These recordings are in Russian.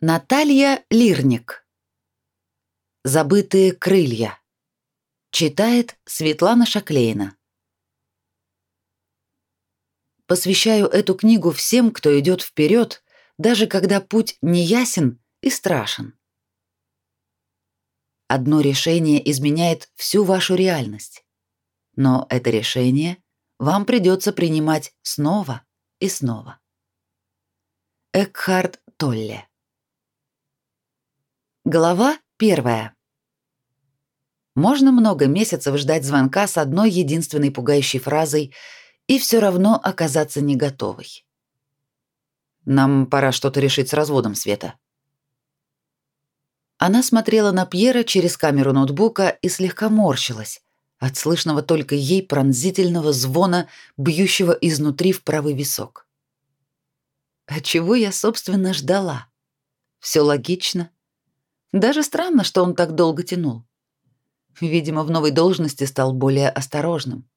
Наталья Лирник. Забытые крылья. Читает Светлана Шаклейна. Посвящаю эту книгу всем, кто идет вперед, даже когда путь неясен и страшен. Одно решение изменяет всю вашу реальность. Но это решение вам придется принимать снова и снова. Экхард Толле Глава первая. Можно много месяцев ждать звонка с одной единственной пугающей фразой и все равно оказаться не готовой. Нам пора что-то решить с разводом Света. Она смотрела на Пьера через камеру ноутбука и слегка морщилась от слышного только ей пронзительного звона, бьющего изнутри в правый висок. А чего я, собственно, ждала? Все логично. Даже странно, что он так долго тянул. Видимо, в новой должности стал более осторожным.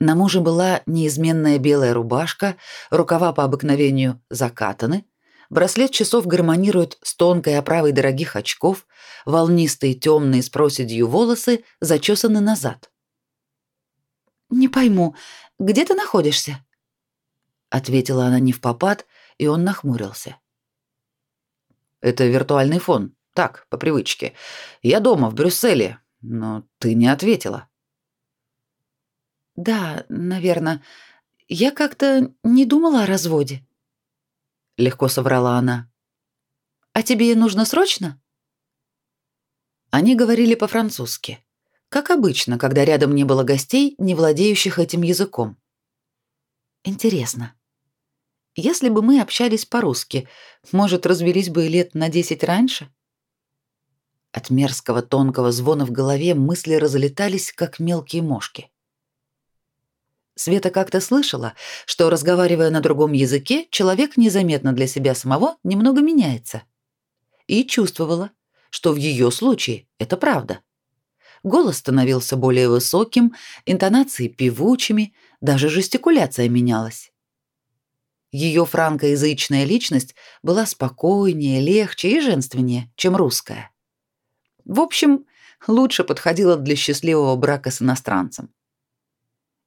На муже была неизменная белая рубашка, рукава по обыкновению закатаны, браслет часов гармонирует с тонкой оправой дорогих очков, волнистые темные с проседью волосы зачесаны назад. «Не пойму, где ты находишься?» Ответила она не в попад, и он нахмурился. Это виртуальный фон. Так, по привычке. Я дома, в Брюсселе. Но ты не ответила. Да, наверное. Я как-то не думала о разводе. Легко соврала она. А тебе нужно срочно? Они говорили по-французски. Как обычно, когда рядом не было гостей, не владеющих этим языком. Интересно, если бы мы общались по-русски, может, развелись бы лет на десять раньше? От мерзкого тонкого звона в голове мысли разлетались, как мелкие мошки. Света как-то слышала, что, разговаривая на другом языке, человек незаметно для себя самого немного меняется. И чувствовала, что в ее случае это правда. Голос становился более высоким, интонации певучими, даже жестикуляция менялась. Ее франкоязычная личность была спокойнее, легче и женственнее, чем русская. В общем, лучше подходила для счастливого брака с иностранцем.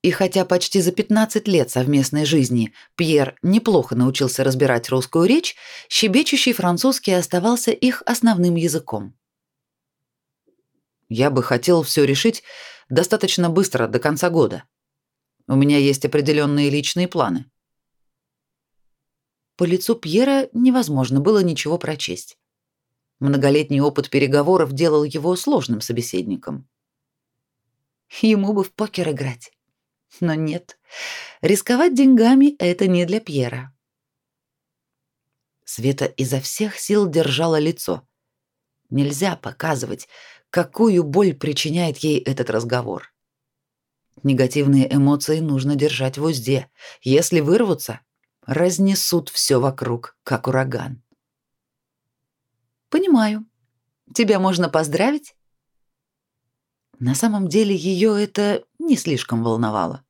И хотя почти за 15 лет совместной жизни Пьер неплохо научился разбирать русскую речь, щебечущий французский оставался их основным языком. Я бы хотел все решить достаточно быстро, до конца года. У меня есть определенные личные планы. По лицу Пьера невозможно было ничего прочесть. Многолетний опыт переговоров делал его сложным собеседником. Ему бы в покер играть. Но нет, рисковать деньгами — это не для Пьера. Света изо всех сил держала лицо. Нельзя показывать, какую боль причиняет ей этот разговор. Негативные эмоции нужно держать в узде. Если вырвутся, разнесут все вокруг, как ураган. Понимаю. Тебя можно поздравить? На самом деле ее это не слишком волновало.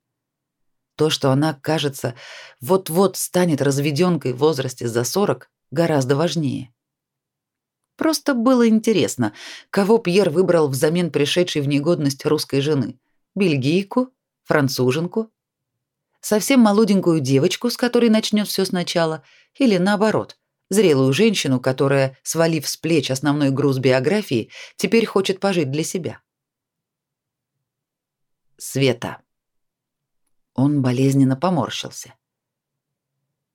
То, что она, кажется, вот-вот станет разведенкой в возрасте за 40, гораздо важнее. Просто было интересно, кого Пьер выбрал взамен пришедшей в негодность русской жены: бельгийку, француженку совсем молоденькую девочку, с которой начнет все сначала, или наоборот, зрелую женщину, которая, свалив с плеч основной груз биографии, теперь хочет пожить для себя. Света. Он болезненно поморщился.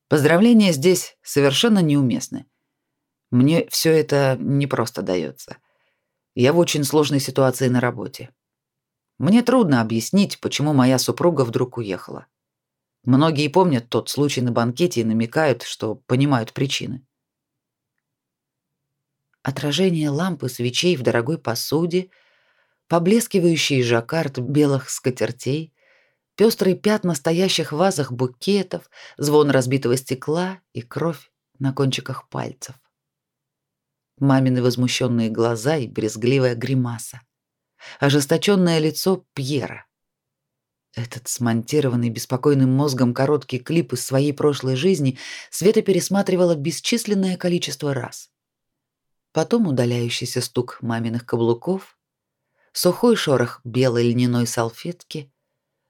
Поздравления здесь совершенно неуместны. Мне все это не просто дается. Я в очень сложной ситуации на работе. Мне трудно объяснить, почему моя супруга вдруг уехала. Многие помнят тот случай на банкете и намекают, что понимают причины. Отражение лампы свечей в дорогой посуде, поблескивающий жаккард белых скатертей, пестрые пятна стоящих в вазах букетов, звон разбитого стекла и кровь на кончиках пальцев. Мамины возмущенные глаза и брезгливая гримаса. Ожесточенное лицо Пьера. Этот смонтированный беспокойным мозгом короткий клип из своей прошлой жизни Света пересматривала бесчисленное количество раз. Потом удаляющийся стук маминых каблуков, сухой шорох белой льняной салфетки,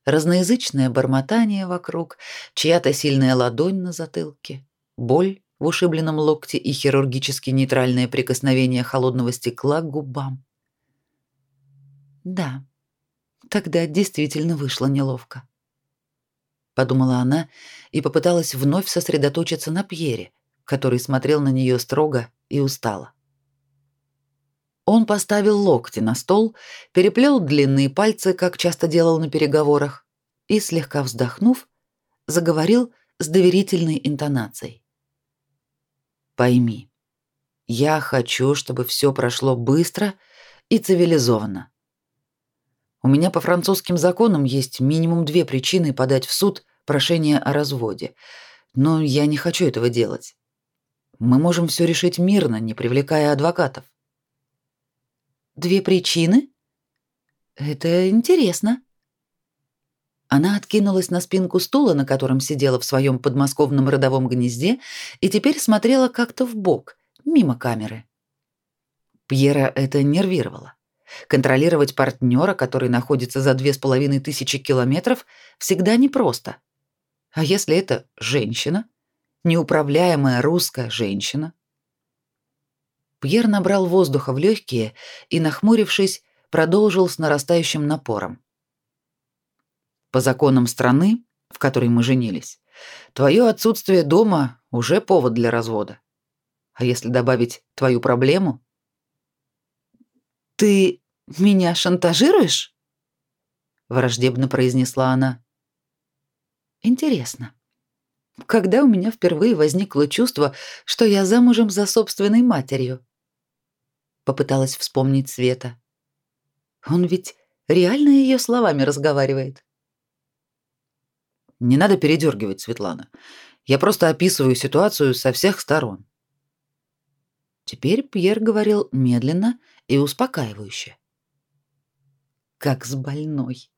разноязычное бормотание вокруг, чья-то сильная ладонь на затылке, боль в ушибленном локте и хирургически нейтральное прикосновение холодного стекла к губам. Да, Тогда действительно вышло неловко. Подумала она и попыталась вновь сосредоточиться на Пьере, который смотрел на нее строго и устало. Он поставил локти на стол, переплел длинные пальцы, как часто делал на переговорах, и, слегка вздохнув, заговорил с доверительной интонацией. «Пойми, я хочу, чтобы все прошло быстро и цивилизованно. У меня по французским законам есть минимум две причины подать в суд прошение о разводе. Но я не хочу этого делать. Мы можем все решить мирно, не привлекая адвокатов. Две причины? Это интересно. Она откинулась на спинку стула, на котором сидела в своем подмосковном родовом гнезде, и теперь смотрела как-то в бок, мимо камеры. Пьера это нервировало. Контролировать партнера, который находится за две с половиной тысячи километров, всегда непросто. А если это женщина? Неуправляемая русская женщина? Пьер набрал воздуха в легкие и, нахмурившись, продолжил с нарастающим напором. По законам страны, в которой мы женились, твое отсутствие дома уже повод для развода. А если добавить твою проблему, «Ты меня шантажируешь?» Враждебно произнесла она. «Интересно, когда у меня впервые возникло чувство, что я замужем за собственной матерью?» Попыталась вспомнить Света. «Он ведь реально ее словами разговаривает». «Не надо передергивать, Светлана. Я просто описываю ситуацию со всех сторон». Теперь Пьер говорил медленно и успокаивающе. Как с больной.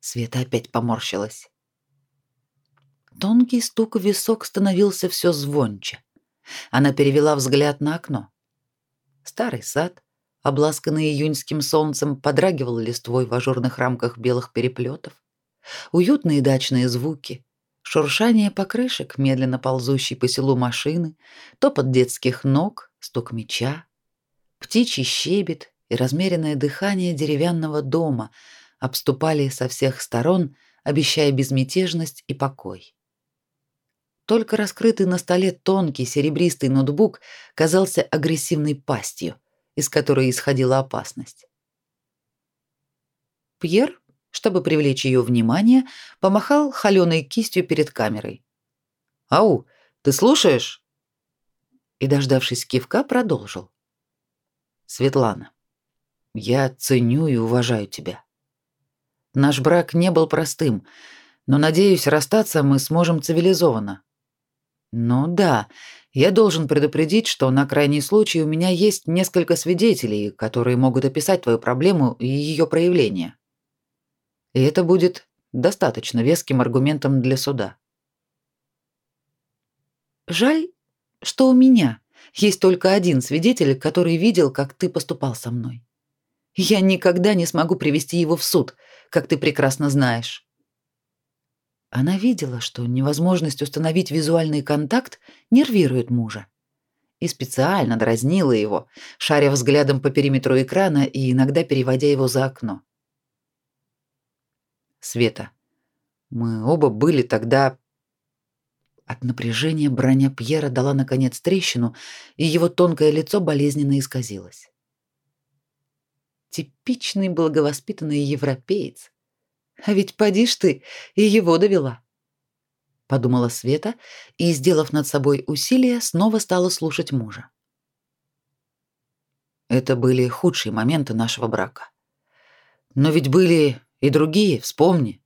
Света опять поморщилась. Тонкий стук в висок становился все звонче. Она перевела взгляд на окно. Старый сад, обласканный июньским солнцем, подрагивал листвой в ажурных рамках белых переплетов. Уютные дачные звуки, шуршание покрышек, медленно ползущей по селу машины, топот детских ног, стук меча, Птичий щебет и размеренное дыхание деревянного дома обступали со всех сторон, обещая безмятежность и покой. Только раскрытый на столе тонкий серебристый ноутбук казался агрессивной пастью, из которой исходила опасность. Пьер, чтобы привлечь ее внимание, помахал холеной кистью перед камерой. «Ау, ты слушаешь?» И, дождавшись кивка, продолжил. Светлана, я ценю и уважаю тебя. Наш брак не был простым, но, надеюсь, расстаться мы сможем цивилизованно. Ну да, я должен предупредить, что на крайний случай у меня есть несколько свидетелей, которые могут описать твою проблему и ее проявление. И это будет достаточно веским аргументом для суда. Жаль, что у меня есть только один свидетель, который видел, как ты поступал со мной. Я никогда не смогу привести его в суд, как ты прекрасно знаешь. Она видела, что невозможность установить визуальный контакт нервирует мужа. И специально дразнила его, шаря взглядом по периметру экрана и иногда переводя его за окно. Света, мы оба были тогда от напряжения броня Пьера дала наконец трещину, и его тонкое лицо болезненно исказилось. Типичный благовоспитанный европеец. А ведь поди ж ты, и его довела. Подумала Света и, сделав над собой усилие, снова стала слушать мужа. Это были худшие моменты нашего брака. Но ведь были и другие, вспомни.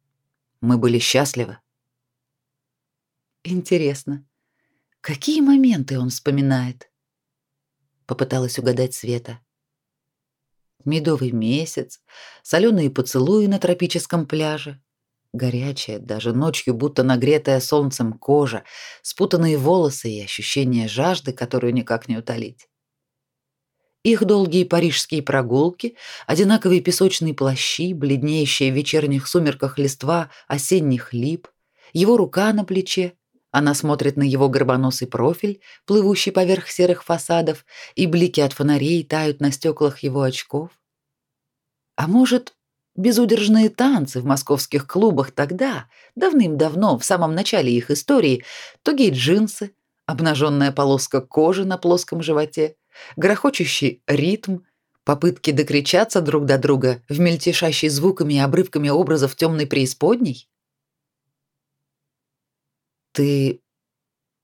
Мы были счастливы. Интересно, какие моменты он вспоминает? Попыталась угадать Света. Медовый месяц, соленые поцелуи на тропическом пляже, горячая, даже ночью будто нагретая солнцем кожа, спутанные волосы и ощущение жажды, которую никак не утолить. Их долгие парижские прогулки, одинаковые песочные плащи, бледнеющие в вечерних сумерках листва осенних лип, его рука на плече, она смотрит на его горбоносый профиль, плывущий поверх серых фасадов, и блики от фонарей тают на стеклах его очков. А может, безудержные танцы в московских клубах тогда, давным-давно, в самом начале их истории, тугие джинсы, обнаженная полоска кожи на плоском животе, грохочущий ритм, попытки докричаться друг до друга в мельтешащей звуками и обрывками образов темной преисподней? Ты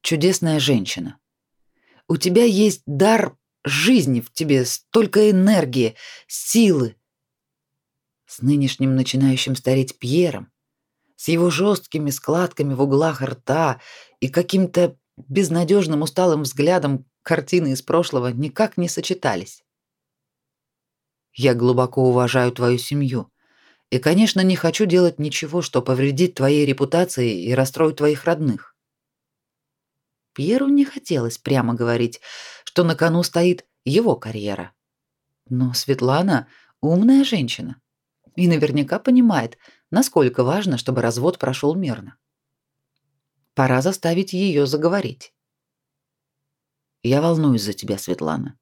чудесная женщина. У тебя есть дар жизни в тебе, столько энергии, силы. С нынешним начинающим стареть Пьером, с его жесткими складками в углах рта и каким-то безнадежным усталым взглядом картины из прошлого никак не сочетались. Я глубоко уважаю твою семью. И, конечно, не хочу делать ничего, что повредит твоей репутации и расстроит твоих родных. Пьеру не хотелось прямо говорить, что на кону стоит его карьера. Но Светлана умная женщина и наверняка понимает, насколько важно, чтобы развод прошел мирно. Пора заставить ее заговорить. Я волнуюсь за тебя, Светлана.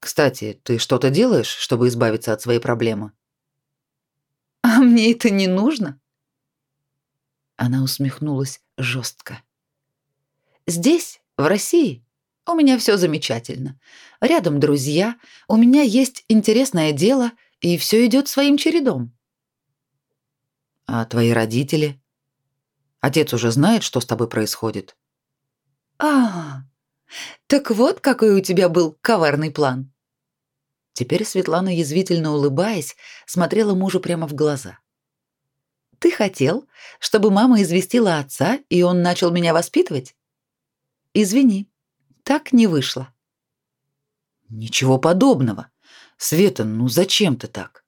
Кстати, ты что-то делаешь, чтобы избавиться от своей проблемы? А мне это не нужно. Она усмехнулась жестко. Здесь, в России, у меня все замечательно. Рядом друзья, у меня есть интересное дело, и все идет своим чередом. А твои родители? Отец уже знает, что с тобой происходит. А, так вот какой у тебя был коварный план. Теперь Светлана язвительно улыбаясь, смотрела мужу прямо в глаза. Ты хотел, чтобы мама известила отца, и он начал меня воспитывать? Извини, так не вышло. Ничего подобного. Света, ну зачем ты так?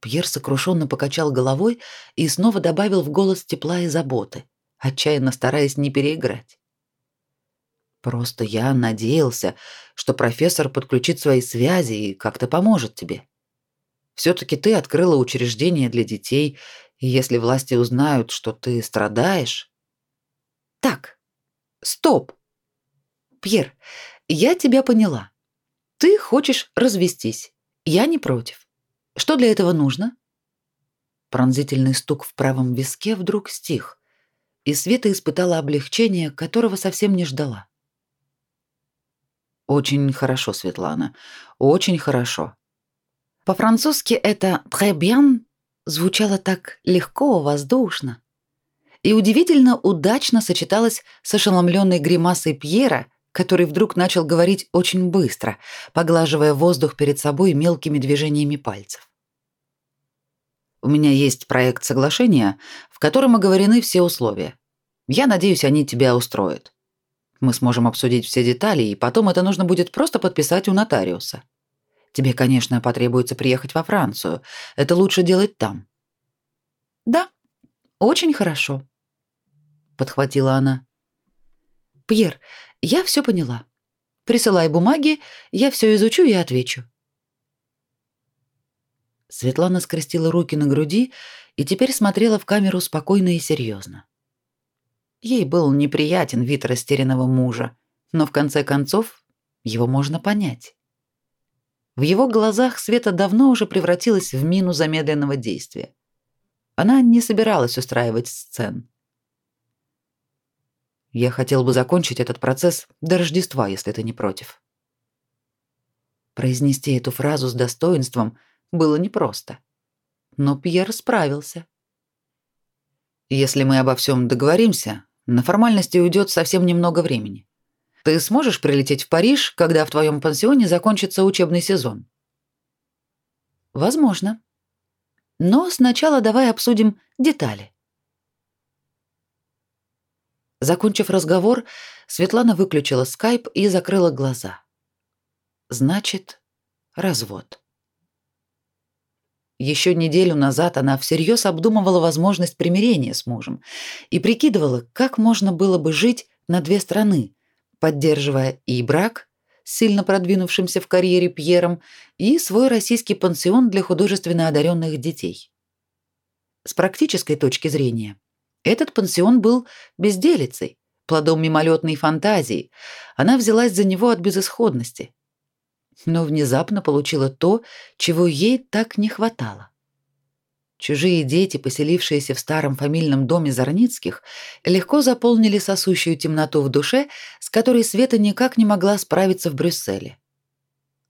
Пьер сокрушенно покачал головой и снова добавил в голос тепла и заботы, отчаянно стараясь не переиграть. Просто я надеялся, что профессор подключит свои связи и как-то поможет тебе. все таки ты открыла учреждение для детей, и если власти узнают, что ты страдаешь... Так, Стоп. Пьер, я тебя поняла. Ты хочешь развестись. Я не против. Что для этого нужно? Пронзительный стук в правом виске вдруг стих, и Света испытала облегчение, которого совсем не ждала. Очень хорошо, Светлана. Очень хорошо. По-французски это très bien звучало так легко, воздушно и удивительно удачно сочеталась с ошеломленной гримасой Пьера, который вдруг начал говорить очень быстро, поглаживая воздух перед собой мелкими движениями пальцев. У меня есть проект соглашения, в котором оговорены все условия. Я надеюсь, они тебя устроят. Мы сможем обсудить все детали, и потом это нужно будет просто подписать у нотариуса. Тебе, конечно, потребуется приехать во Францию. Это лучше делать там. Да, очень хорошо подхватила она. Пьер, я все поняла. Присылай бумаги, я все изучу и отвечу. Светлана скрестила руки на груди и теперь смотрела в камеру спокойно и серьезно. Ей был неприятен вид растерянного мужа, но в конце концов его можно понять. В его глазах Света давно уже превратилась в мину замедленного действия. Она не собиралась устраивать сцен. Я хотел бы закончить этот процесс до Рождества, если ты не против. Произнести эту фразу с достоинством было непросто. Но Пьер справился. Если мы обо всем договоримся, на формальности уйдет совсем немного времени. Ты сможешь прилететь в Париж, когда в твоем пансионе закончится учебный сезон? Возможно. Но сначала давай обсудим детали. Закончив разговор, Светлана выключила скайп и закрыла глаза. Значит, развод. Еще неделю назад она всерьез обдумывала возможность примирения с мужем и прикидывала, как можно было бы жить на две страны, поддерживая и брак сильно продвинувшимся в карьере Пьером и свой российский пансион для художественно одаренных детей. С практической точки зрения, этот пансион был безделицей, плодом мимолетной фантазии. Она взялась за него от безысходности – но внезапно получила то, чего ей так не хватало. Чужие дети, поселившиеся в старом фамильном доме Зарницких, легко заполнили сосущую темноту в душе, с которой Света никак не могла справиться в Брюсселе.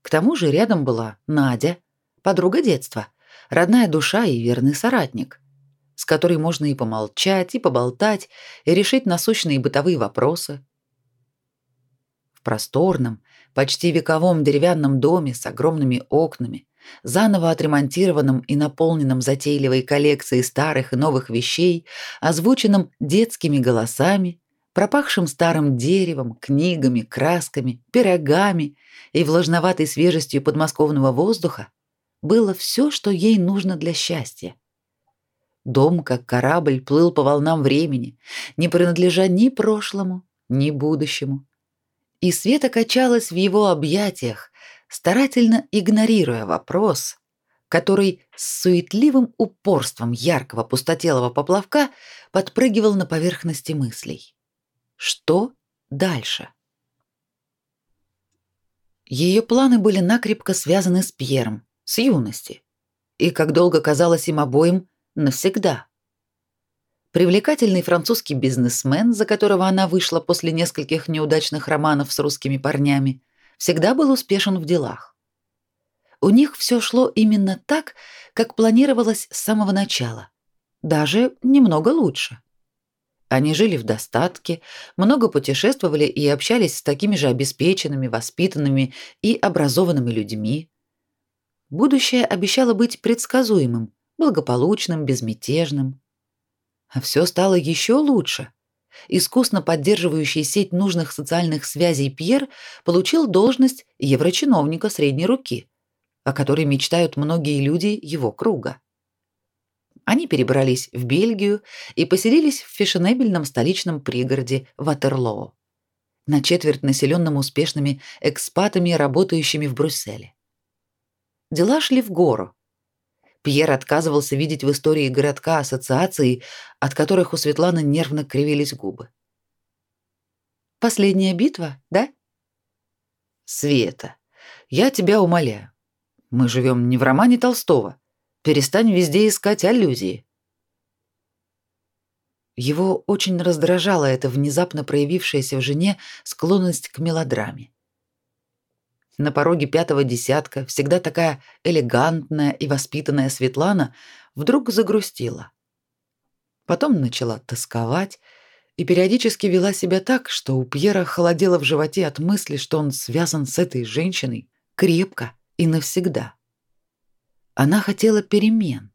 К тому же рядом была Надя, подруга детства, родная душа и верный соратник, с которой можно и помолчать, и поболтать, и решить насущные бытовые вопросы. Просторном, почти вековом деревянном доме с огромными окнами, заново отремонтированном и наполненном затейливой коллекцией старых и новых вещей, озвученном детскими голосами, пропахшим старым деревом, книгами, красками, пирогами и влажноватой свежестью подмосковного воздуха, было все, что ей нужно для счастья. Дом, как корабль, плыл по волнам времени, не принадлежа ни прошлому, ни будущему, и Света качалась в его объятиях, старательно игнорируя вопрос, который с суетливым упорством яркого пустотелого поплавка подпрыгивал на поверхности мыслей. Что дальше? Ее планы были накрепко связаны с Пьером, с юности, и, как долго казалось им обоим, навсегда. Привлекательный французский бизнесмен, за которого она вышла после нескольких неудачных романов с русскими парнями, всегда был успешен в делах. У них все шло именно так, как планировалось с самого начала, даже немного лучше. Они жили в достатке, много путешествовали и общались с такими же обеспеченными, воспитанными и образованными людьми. Будущее обещало быть предсказуемым, благополучным, безмятежным. А все стало еще лучше. Искусно поддерживающий сеть нужных социальных связей Пьер получил должность еврочиновника средней руки, о которой мечтают многие люди его круга. Они перебрались в Бельгию и поселились в фешенебельном столичном пригороде Ватерлоо, на четверть населенном успешными экспатами, работающими в Брюсселе. Дела шли в гору, Пьер отказывался видеть в истории городка ассоциации, от которых у Светланы нервно кривились губы. Последняя битва, да? Света, я тебя умоляю. Мы живем не в романе Толстого. Перестань везде искать аллюзии. Его очень раздражала эта внезапно проявившаяся в жене склонность к мелодраме. На пороге пятого десятка всегда такая элегантная и воспитанная Светлана вдруг загрустила. Потом начала тосковать и периодически вела себя так, что у Пьера холодело в животе от мысли, что он связан с этой женщиной крепко и навсегда. Она хотела перемен.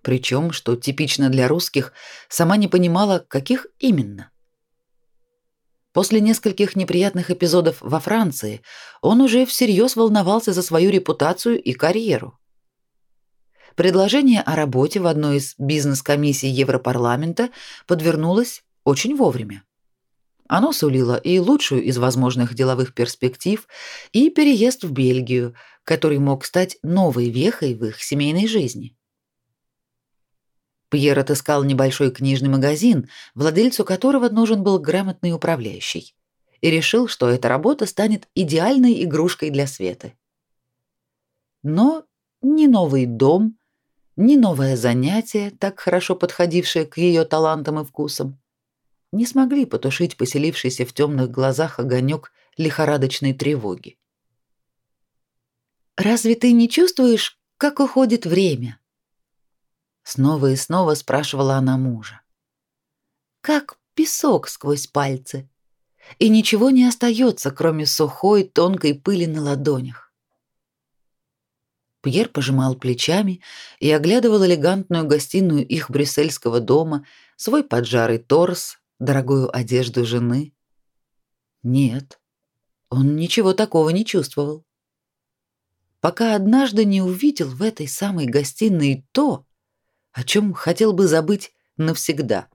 Причем, что типично для русских, сама не понимала, каких именно. После нескольких неприятных эпизодов во Франции он уже всерьез волновался за свою репутацию и карьеру. Предложение о работе в одной из бизнес-комиссий Европарламента подвернулось очень вовремя. Оно сулило и лучшую из возможных деловых перспектив, и переезд в Бельгию, который мог стать новой вехой в их семейной жизни. Пьер отыскал небольшой книжный магазин, владельцу которого нужен был грамотный управляющий, и решил, что эта работа станет идеальной игрушкой для Светы. Но ни новый дом, ни новое занятие, так хорошо подходившее к ее талантам и вкусам, не смогли потушить поселившийся в темных глазах огонек лихорадочной тревоги. «Разве ты не чувствуешь, как уходит время?» Снова и снова спрашивала она мужа. Как песок сквозь пальцы. И ничего не остается, кроме сухой, тонкой пыли на ладонях. Пьер пожимал плечами и оглядывал элегантную гостиную их брюссельского дома, свой поджарый торс, дорогую одежду жены. Нет, он ничего такого не чувствовал. пока однажды не увидел в этой самой гостиной то, о чем хотел бы забыть навсегда.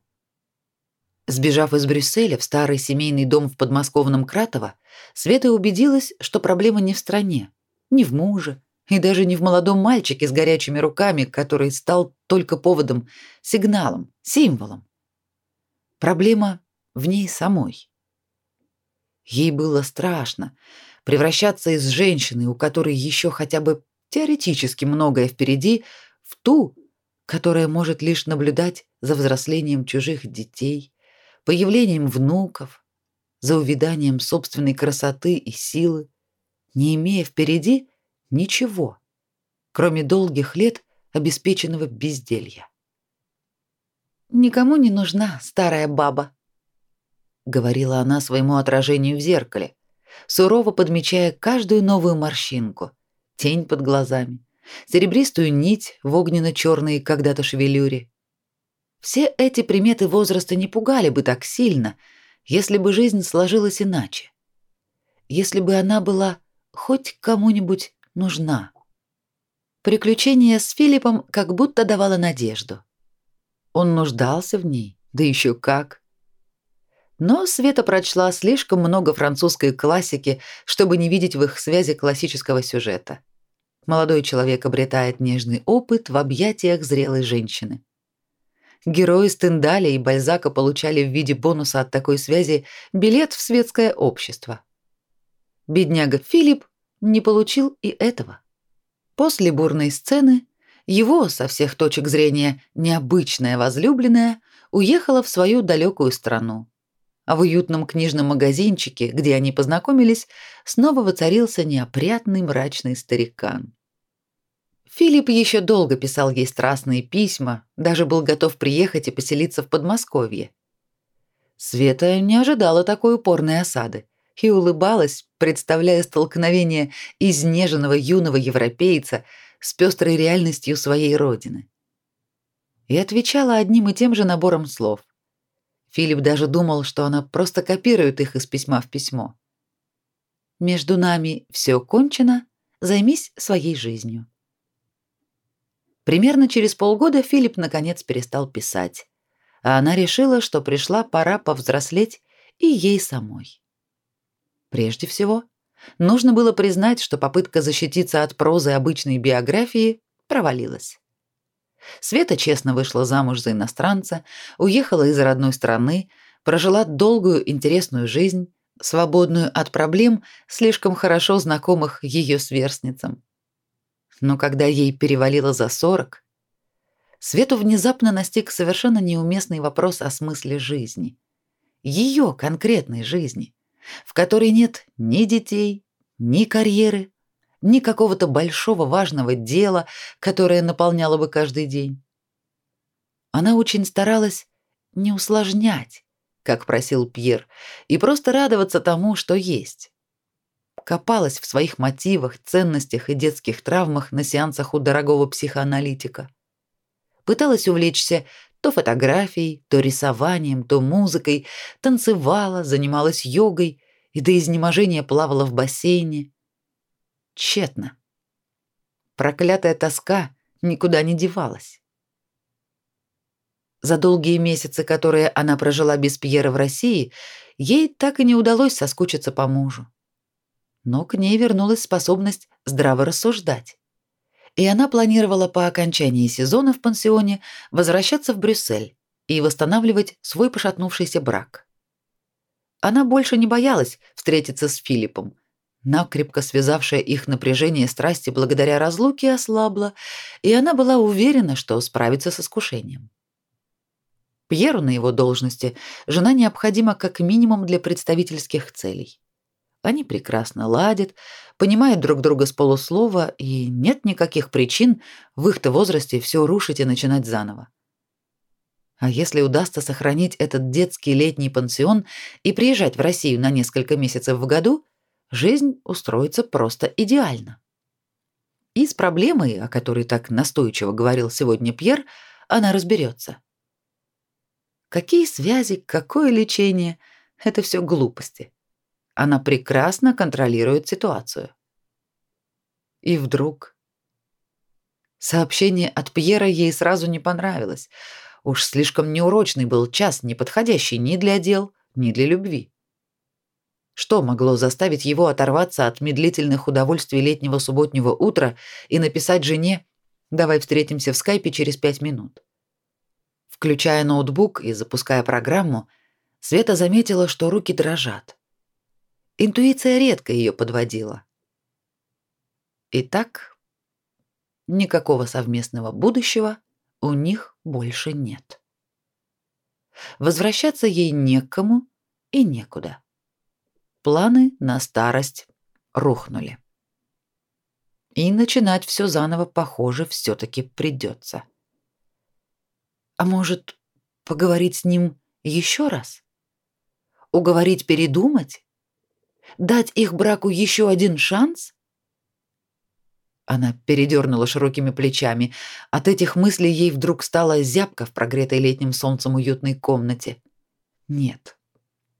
Сбежав из Брюсселя в старый семейный дом в подмосковном Кратово, Света убедилась, что проблема не в стране, не в муже и даже не в молодом мальчике с горячими руками, который стал только поводом, сигналом, символом. Проблема в ней самой. Ей было страшно превращаться из женщины, у которой еще хотя бы теоретически многое впереди, в ту, которая может лишь наблюдать за взрослением чужих детей, появлением внуков, за увиданием собственной красоты и силы, не имея впереди ничего, кроме долгих лет обеспеченного безделья. Никому не нужна старая баба, говорила она своему отражению в зеркале, сурово подмечая каждую новую морщинку, тень под глазами, серебристую нить в огненно-черной когда-то шевелюре. Все эти приметы возраста не пугали бы так сильно, если бы жизнь сложилась иначе. Если бы она была хоть кому-нибудь нужна. Приключение с Филиппом как будто давало надежду. Он нуждался в ней, да еще как. Но Света прочла слишком много французской классики, чтобы не видеть в их связи классического сюжета. Молодой человек обретает нежный опыт в объятиях зрелой женщины. Герои Стендаля и Бальзака получали в виде бонуса от такой связи билет в светское общество. Бедняга Филипп не получил и этого. После бурной сцены его, со всех точек зрения, необычная возлюбленная уехала в свою далекую страну. А в уютном книжном магазинчике, где они познакомились, снова воцарился неопрятный мрачный старикан. Филипп еще долго писал ей страстные письма, даже был готов приехать и поселиться в Подмосковье. Света не ожидала такой упорной осады и улыбалась, представляя столкновение изнеженного юного европейца с пестрой реальностью своей родины. И отвечала одним и тем же набором слов. Филипп даже думал, что она просто копирует их из письма в письмо. «Между нами все кончено, займись своей жизнью». Примерно через полгода Филипп наконец перестал писать, а она решила, что пришла пора повзрослеть и ей самой. Прежде всего, нужно было признать, что попытка защититься от прозы обычной биографии провалилась. Света честно вышла замуж за иностранца, уехала из родной страны, прожила долгую интересную жизнь, свободную от проблем, слишком хорошо знакомых ее сверстницам. Но когда ей перевалило за сорок, Свету внезапно настиг совершенно неуместный вопрос о смысле жизни. Ее конкретной жизни, в которой нет ни детей, ни карьеры, ни какого-то большого важного дела, которое наполняло бы каждый день. Она очень старалась не усложнять, как просил Пьер, и просто радоваться тому, что есть копалась в своих мотивах, ценностях и детских травмах на сеансах у дорогого психоаналитика. Пыталась увлечься то фотографией, то рисованием, то музыкой, танцевала, занималась йогой и до изнеможения плавала в бассейне. Тщетно. Проклятая тоска никуда не девалась. За долгие месяцы, которые она прожила без Пьера в России, ей так и не удалось соскучиться по мужу но к ней вернулась способность здраво рассуждать. И она планировала по окончании сезона в пансионе возвращаться в Брюссель и восстанавливать свой пошатнувшийся брак. Она больше не боялась встретиться с Филиппом. Накрепко связавшая их напряжение страсти благодаря разлуке ослабла, и она была уверена, что справится с искушением. Пьеру на его должности жена необходима как минимум для представительских целей. Они прекрасно ладят, понимают друг друга с полуслова, и нет никаких причин в их-то возрасте все рушить и начинать заново. А если удастся сохранить этот детский летний пансион и приезжать в Россию на несколько месяцев в году, жизнь устроится просто идеально. И с проблемой, о которой так настойчиво говорил сегодня Пьер, она разберется. Какие связи, какое лечение — это все глупости. Она прекрасно контролирует ситуацию. И вдруг... Сообщение от Пьера ей сразу не понравилось. Уж слишком неурочный был час, не подходящий ни для дел, ни для любви. Что могло заставить его оторваться от медлительных удовольствий летнего субботнего утра и написать жене «Давай встретимся в скайпе через пять минут»? Включая ноутбук и запуская программу, Света заметила, что руки дрожат. Интуиция редко ее подводила. Итак, никакого совместного будущего у них больше нет. Возвращаться ей некому и некуда. Планы на старость рухнули. И начинать все заново, похоже, все таки придется. А может, поговорить с ним еще раз? Уговорить передумать? Дать их браку еще один шанс? Она передернула широкими плечами. От этих мыслей ей вдруг стало зябко в прогретой летним солнцем уютной комнате. Нет,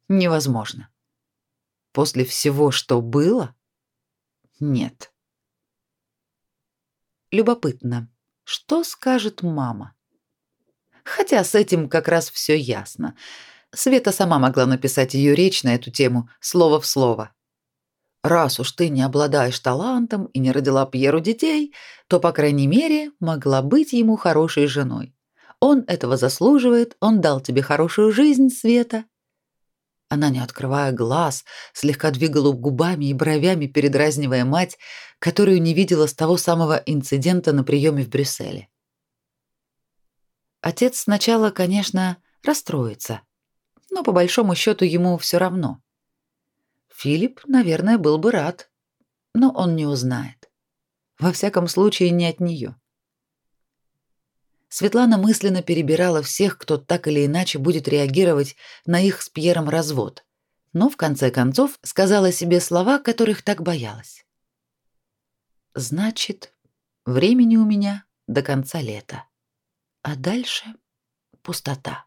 невозможно. После всего, что было? Нет. Любопытно, что скажет мама? Хотя с этим как раз все ясно. Света сама могла написать ее речь на эту тему слово в слово. Раз уж ты не обладаешь талантом и не родила Пьеру детей, то, по крайней мере, могла быть ему хорошей женой. Он этого заслуживает, он дал тебе хорошую жизнь, Света. Она, не открывая глаз, слегка двигала губами и бровями, передразнивая мать, которую не видела с того самого инцидента на приеме в Брюсселе. Отец сначала, конечно, расстроится, но по большому счету ему все равно. Филипп, наверное, был бы рад, но он не узнает. Во всяком случае, не от нее. Светлана мысленно перебирала всех, кто так или иначе будет реагировать на их с Пьером развод, но в конце концов сказала себе слова, которых так боялась. Значит, времени у меня до конца лета а дальше пустота.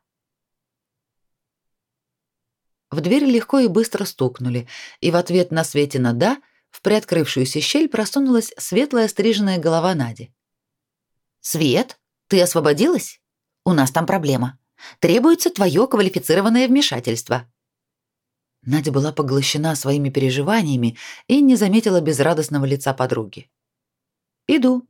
В дверь легко и быстро стукнули, и в ответ на Светина «да» в приоткрывшуюся щель просунулась светлая стриженная голова Нади. «Свет, ты освободилась? У нас там проблема. Требуется твое квалифицированное вмешательство». Надя была поглощена своими переживаниями и не заметила безрадостного лица подруги. «Иду»,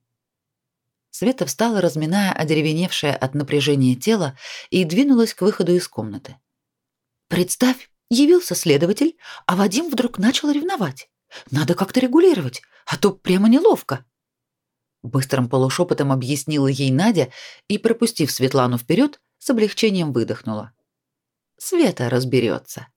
Света встала, разминая одеревеневшее от напряжения тело, и двинулась к выходу из комнаты. «Представь, явился следователь, а Вадим вдруг начал ревновать. Надо как-то регулировать, а то прямо неловко». Быстрым полушепотом объяснила ей Надя и, пропустив Светлану вперед, с облегчением выдохнула. «Света разберется».